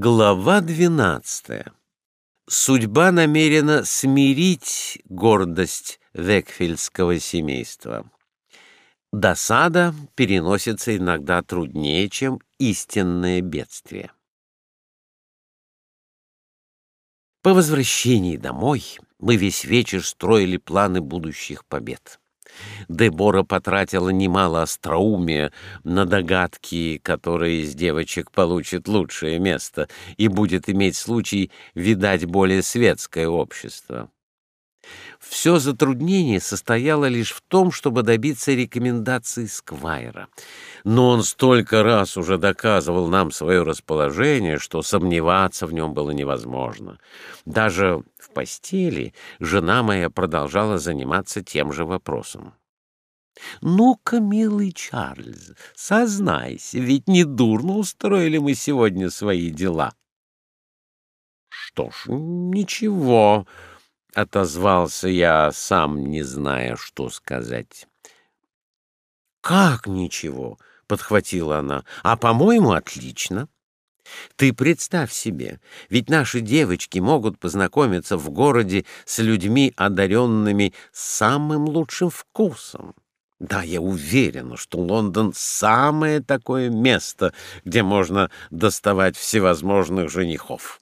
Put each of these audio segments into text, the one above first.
Глава 12. Судьба намерена смирить гордость Векфельдского семейства. Досада переносится иногда труднее, чем истинное бедствие. По возвращении домой мы весь вечер строили планы будущих побед. Дебора потратила немало остроумия на догадки, которые из девочек получит лучшее место и будет иметь случай видать более светское общество. Все затруднение состояло лишь в том, чтобы добиться рекомендации Сквайра. Но он столько раз уже доказывал нам свое расположение, что сомневаться в нем было невозможно. Даже в постели жена моя продолжала заниматься тем же вопросом. «Ну-ка, милый Чарльз, сознайся, ведь не дурно устроили мы сегодня свои дела». «Что ж, ничего», — отозвался я, сам не зная, что сказать. «Как ничего?» — подхватила она. «А, по-моему, отлично. Ты представь себе, ведь наши девочки могут познакомиться в городе с людьми, одаренными самым лучшим вкусом. Да, я уверена, что Лондон — самое такое место, где можно доставать всевозможных женихов.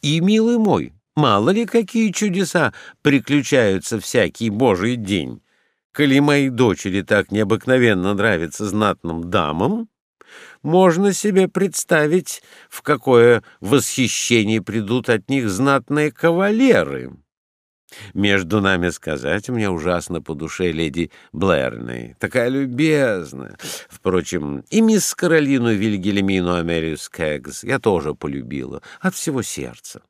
И, милый мой, мало ли какие чудеса приключаются всякий божий день. Коли мои дочери так необыкновенно нравятся знатным дамам, можно себе представить, в какое восхищение придут от них знатные кавалеры. Между нами сказать, мне ужасно по душе леди Блэрной. Такая любезная. Впрочем, и мисс Каролину Вильгельмину Америус Кэгс я тоже полюбила от всего сердца.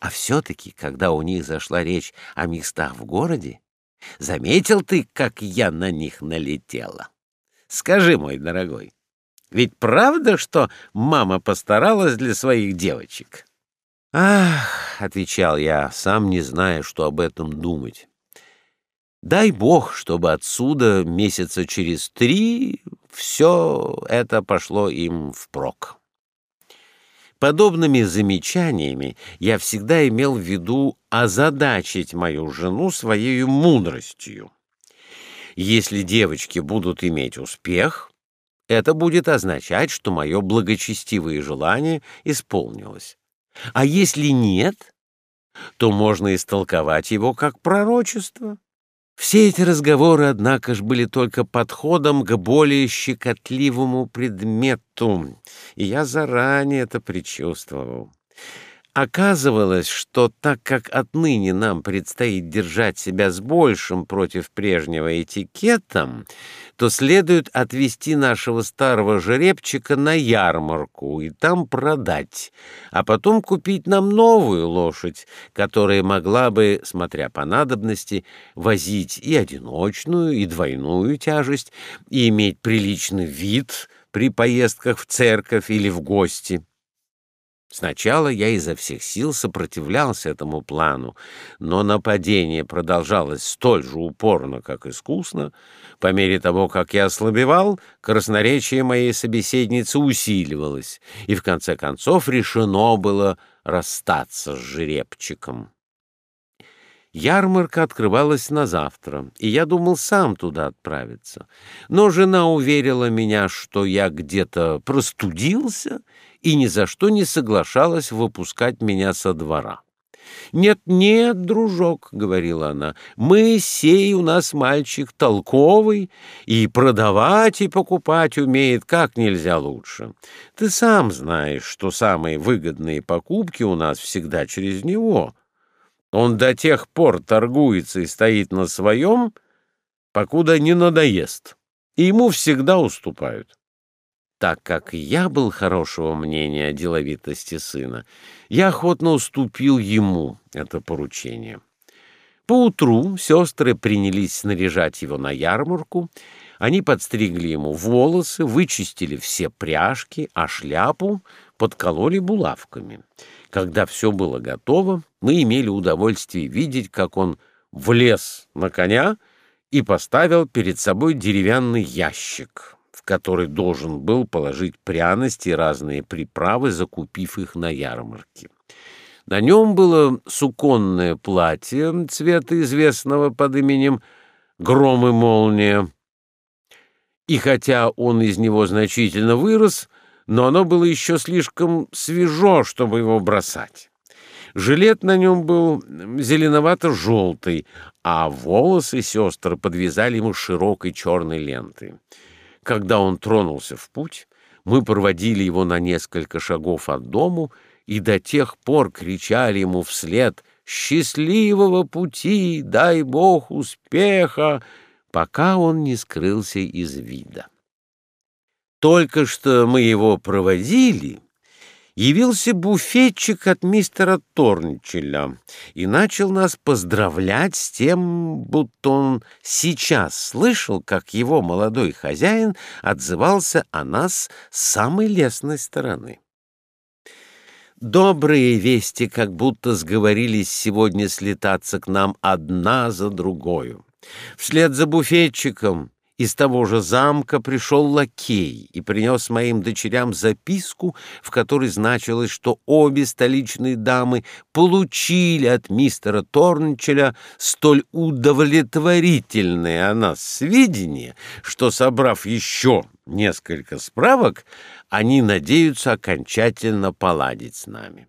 А все-таки, когда у них зашла речь о местах в городе, заметил ты, как я на них налетела? Скажи, мой дорогой, ведь правда, что мама постаралась для своих девочек?» «Ах!» — отвечал я, сам не зная, что об этом думать. «Дай бог, чтобы отсюда месяца через три все это пошло им впрок». Подобными замечаниями я всегда имел в виду озадачить мою жену своей мудростью. Если девочки будут иметь успех, это будет означать, что мое благочестивое желание исполнилось. А если нет, то можно истолковать его как пророчество. Все эти разговоры, однако ж, были только подходом к более щекотливому предмету, и я заранее это предчувствовал. Оказывалось, что так как отныне нам предстоит держать себя с большим против прежнего этикетом, то следует отвезти нашего старого жеребчика на ярмарку и там продать, а потом купить нам новую лошадь, которая могла бы, смотря по надобности, возить и одиночную, и двойную тяжесть, и иметь приличный вид при поездках в церковь или в гости. Сначала я изо всех сил сопротивлялся этому плану, но нападение продолжалось столь же упорно, как искусно. По мере того, как я ослабевал, красноречие моей собеседницы усиливалось, и в конце концов решено было расстаться с жеребчиком. Ярмарка открывалась на завтра, и я думал сам туда отправиться. Но жена уверила меня, что я где-то простудился и ни за что не соглашалась выпускать меня со двора. «Нет, нет, дружок», — говорила она, — «мы сей у нас мальчик толковый, и продавать, и покупать умеет как нельзя лучше. Ты сам знаешь, что самые выгодные покупки у нас всегда через него. Он до тех пор торгуется и стоит на своем, покуда не надоест, и ему всегда уступают». Так как я был хорошего мнения о деловитости сына, я охотно уступил ему это поручение. Поутру сестры принялись снаряжать его на ярмарку. Они подстригли ему волосы, вычистили все пряжки, а шляпу подкололи булавками. Когда все было готово, мы имели удовольствие видеть, как он влез на коня и поставил перед собой деревянный ящик, который должен был положить пряности и разные приправы, закупив их на ярмарке. На нем было суконное платье цвета известного под именем «Гром и молния». И хотя он из него значительно вырос, но оно было еще слишком свежо, чтобы его бросать. Жилет на нем был зеленовато-желтый, а волосы сестры подвязали ему широкой черной лентой. Когда он тронулся в путь, мы проводили его на несколько шагов от дому и до тех пор кричали ему вслед «Счастливого пути! Дай Бог успеха!» пока он не скрылся из вида. Только что мы его проводили, явился буфетчик от мистера Торнчеля и начал нас поздравлять с тем, будто он сейчас слышал, как его молодой хозяин отзывался о нас с самой лестной стороны. Добрые вести как будто сговорились сегодня слетаться к нам одна за другою. Вслед за буфетчиком из того же замка пришел лакей и принес моим дочерям записку, в которой значилось, что обе столичные дамы получили от мистера Торнчеля столь удовлетворительные о нас сведения, что, собрав еще несколько справок, они надеются окончательно поладить с нами.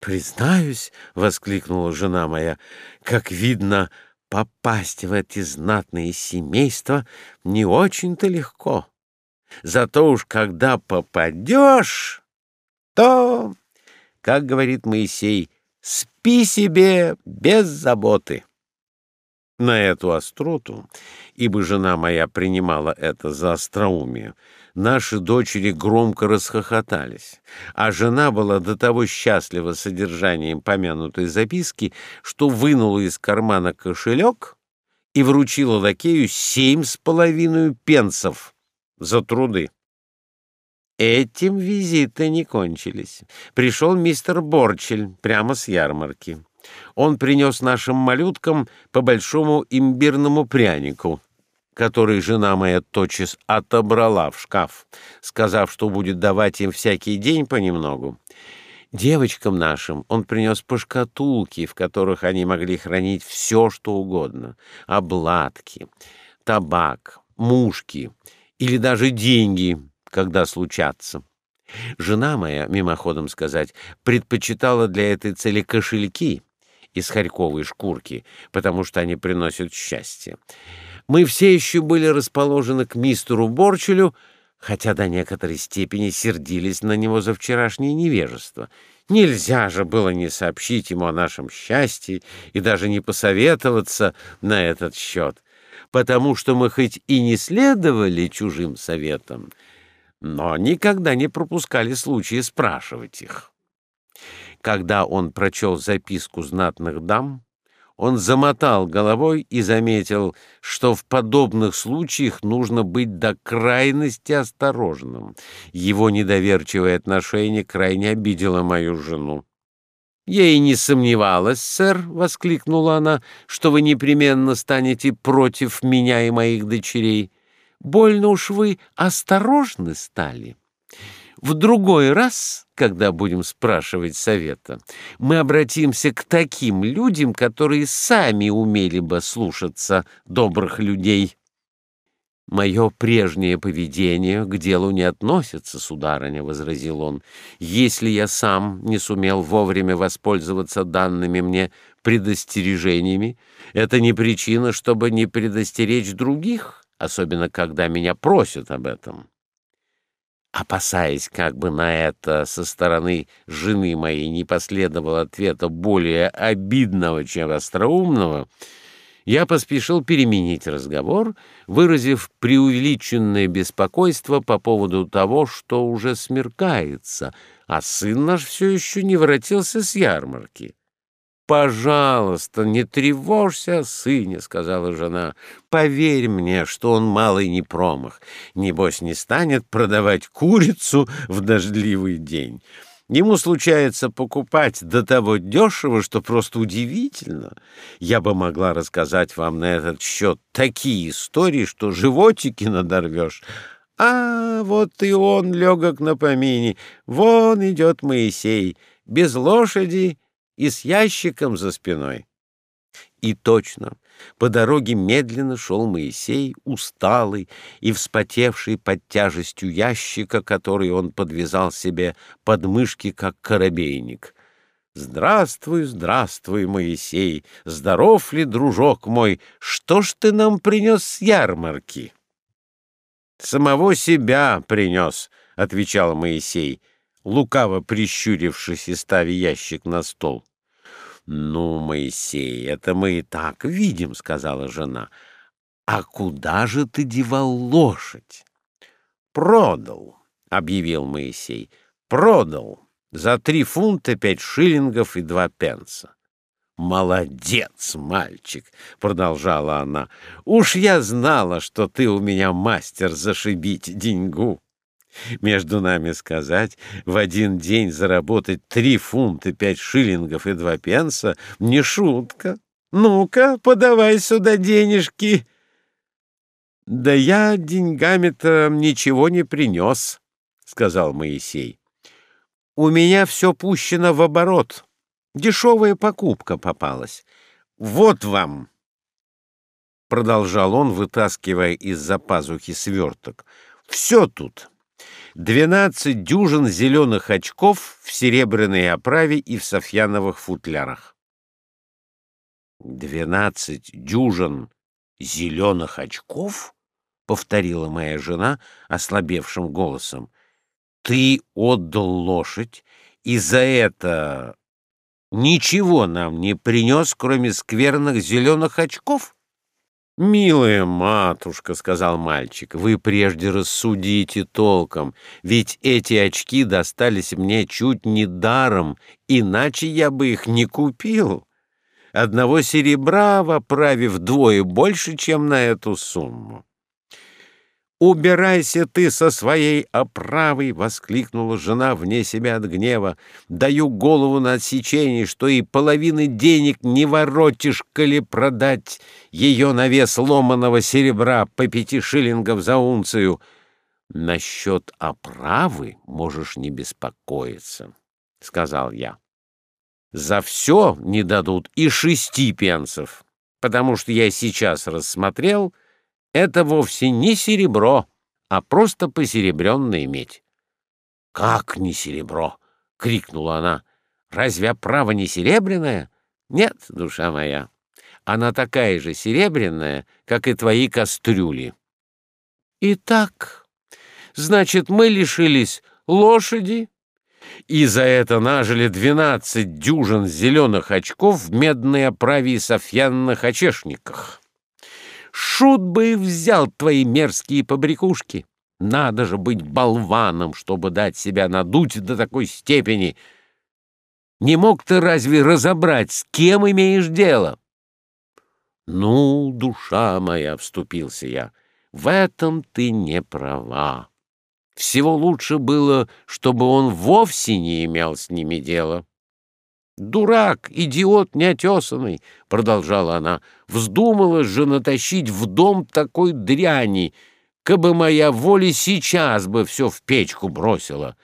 «Признаюсь», — воскликнула жена моя, — «как видно, — попасть в эти знатные семейства не очень-то легко. Зато уж когда попадешь, то, как говорит Моисей, спи себе без заботы. На эту остроту, ибо жена моя принимала это за остроумие, наши дочери громко расхохотались, а жена была до того счастлива содержанием помянутой записки, что вынула из кармана кошелек и вручила лакею семь с половиной пенсов за труды. Этим визиты не кончились. Пришел мистер Борчель прямо с ярмарки. Он принес нашим малюткам по большому имбирному прянику, который жена моя тотчас отобрала в шкаф, сказав, что будет давать им всякий день понемногу. Девочкам нашим он принес по шкатулке, в которых они могли хранить все, что угодно — обладки, табак, мушки или даже деньги, когда случатся. Жена моя, мимоходом сказать, предпочитала для этой цели кошельки — из харьковой шкурки, потому что они приносят счастье. Мы все еще были расположены к мистеру Борчелю, хотя до некоторой степени сердились на него за вчерашнее невежество. Нельзя же было не сообщить ему о нашем счастье и даже не посоветоваться на этот счет, потому что мы хоть и не следовали чужим советам, но никогда не пропускали случая спрашивать их. Когда он прочел записку знатных дам, он замотал головой и заметил, что в подобных случаях нужно быть до крайности осторожным. Его недоверчивое отношение крайне обидело мою жену. «Я и не сомневалась, сэр», — воскликнула она, — «что вы непременно станете против меня и моих дочерей. Больно уж вы осторожны стали». В другой раз, когда будем спрашивать совета, мы обратимся к таким людям, которые сами умели бы слушаться добрых людей. «Мое прежнее поведение к делу не относится, сударыня», — возразил он. «Если я сам не сумел вовремя воспользоваться данными мне предостережениями, это не причина, чтобы не предостеречь других, особенно когда меня просят об этом». Опасаясь, как бы на это со стороны жены моей не последовало ответа более обидного, чем остроумного, я поспешил переменить разговор, выразив преувеличенное беспокойство по поводу того, что уже смеркается, а сын наш все еще не воротился с ярмарки. «Пожалуйста, не тревожься о сыне», — сказала жена. «Поверь мне, что он малый не промах. Небось, не станет продавать курицу в дождливый день. Ему случается покупать до того дешево, что просто удивительно. Я бы могла рассказать вам на этот счет такие истории, что животики надорвешь. А вот и он, легок на помине. Вон идет Моисей, без лошади и с ящиком за спиной. И точно, по дороге медленно шел Моисей, усталый и вспотевший под тяжестью ящика, который он подвязал себе под мышки, как корабейник. «Здравствуй, здравствуй, Моисей! Здоров ли, дружок мой? Что ж ты нам принес с ярмарки?» «Самого себя принес», — отвечал Моисей, лукаво прищурившись и ставя ящик на стол. «Ну, Моисей, это мы и так видим», — сказала жена. «А куда же ты девал лошадь?» «Продал», — объявил Моисей. «Продал за три фунта пять шиллингов и два пенса». «Молодец, мальчик!» — продолжала она. «Уж я знала, что ты у меня мастер зашибить деньгу». Между нами сказать, в один день заработать три фунта пять шиллингов и два пенса — не шутка. Ну-ка, подавай сюда денежки. — Да я деньгами-то ничего не принес, — сказал Моисей. — У меня все пущено в оборот. Дешевая покупка попалась. Вот вам. Продолжал он, вытаскивая из-за пазухи сверток. Все тут двенадцать дюжин зеленых очков в серебряной оправе и в софьяновых футлярах. «Двенадцать дюжин зеленых очков?» — повторила моя жена ослабевшим голосом. «Ты отдал лошадь, и за это ничего нам не принес, кроме скверных зеленых очков?» «Милая матушка», — сказал мальчик, — «вы прежде рассудите толком, ведь эти очки достались мне чуть не даром, иначе я бы их не купил. Одного серебра в вдвое больше, чем на эту сумму». «Убирайся ты со своей оправой!» — воскликнула жена вне себя от гнева. «Даю голову на отсечение, что и половины денег не воротишь, коли продать ее на вес ломаного серебра по пяти шиллингов за унцию. Насчет оправы можешь не беспокоиться», — сказал я. «За все не дадут и шести пенсов, потому что я сейчас рассмотрел — это вовсе не серебро, а просто посеребренная медь. — Как не серебро? — крикнула она. — Разве оправа не серебряная? — Нет, душа моя. Она такая же серебряная, как и твои кастрюли. — Итак, значит, мы лишились лошади, и за это нажили двенадцать дюжин зеленых очков в медной оправе и софьянных очешниках. Шут бы и взял твои мерзкие побрякушки. Надо же быть болваном, чтобы дать себя надуть до такой степени. Не мог ты разве разобрать, с кем имеешь дело? Ну, душа моя, — вступился я, — в этом ты не права. Всего лучше было, чтобы он вовсе не имел с ними дела. «Дурак, идиот неотесанный!» — продолжала она. «Вздумала же натащить в дом такой дряни, кабы моя воля сейчас бы все в печку бросила».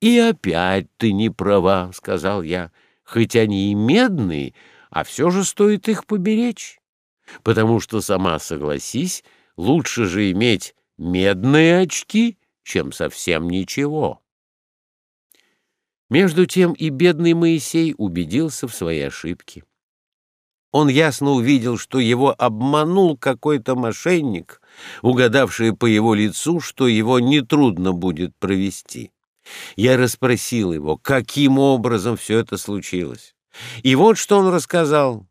«И опять ты не права», — сказал я, — «хоть они и медные, а все же стоит их поберечь, потому что, сама согласись, лучше же иметь медные очки, чем совсем ничего». Между тем и бедный Моисей убедился в своей ошибке. Он ясно увидел, что его обманул какой-то мошенник, угадавший по его лицу, что его нетрудно будет провести. Я расспросил его, каким образом все это случилось. И вот что он рассказал.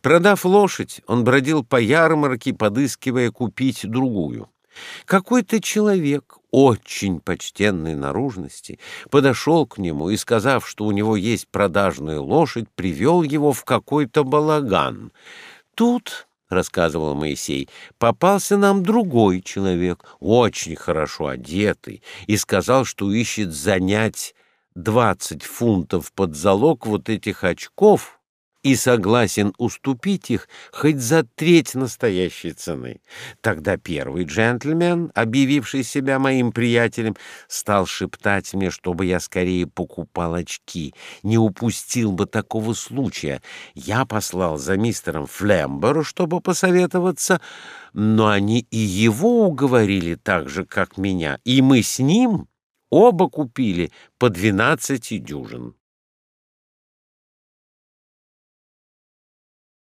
Продав лошадь, он бродил по ярмарке, подыскивая купить другую. Какой-то человек очень почтенной наружности подошел к нему и, сказав, что у него есть продажная лошадь, привел его в какой-то балаган. Тут, — рассказывал Моисей, — попался нам другой человек, очень хорошо одетый, и сказал, что ищет занять 20 фунтов под залог вот этих очков — и согласен уступить их хоть за треть настоящей цены. Тогда первый джентльмен, объявивший себя моим приятелем, стал шептать мне, чтобы я скорее покупал очки, не упустил бы такого случая. Я послал за мистером Флемберу, чтобы посоветоваться, но они и его уговорили так же, как меня, и мы с ним оба купили по двенадцати дюжин.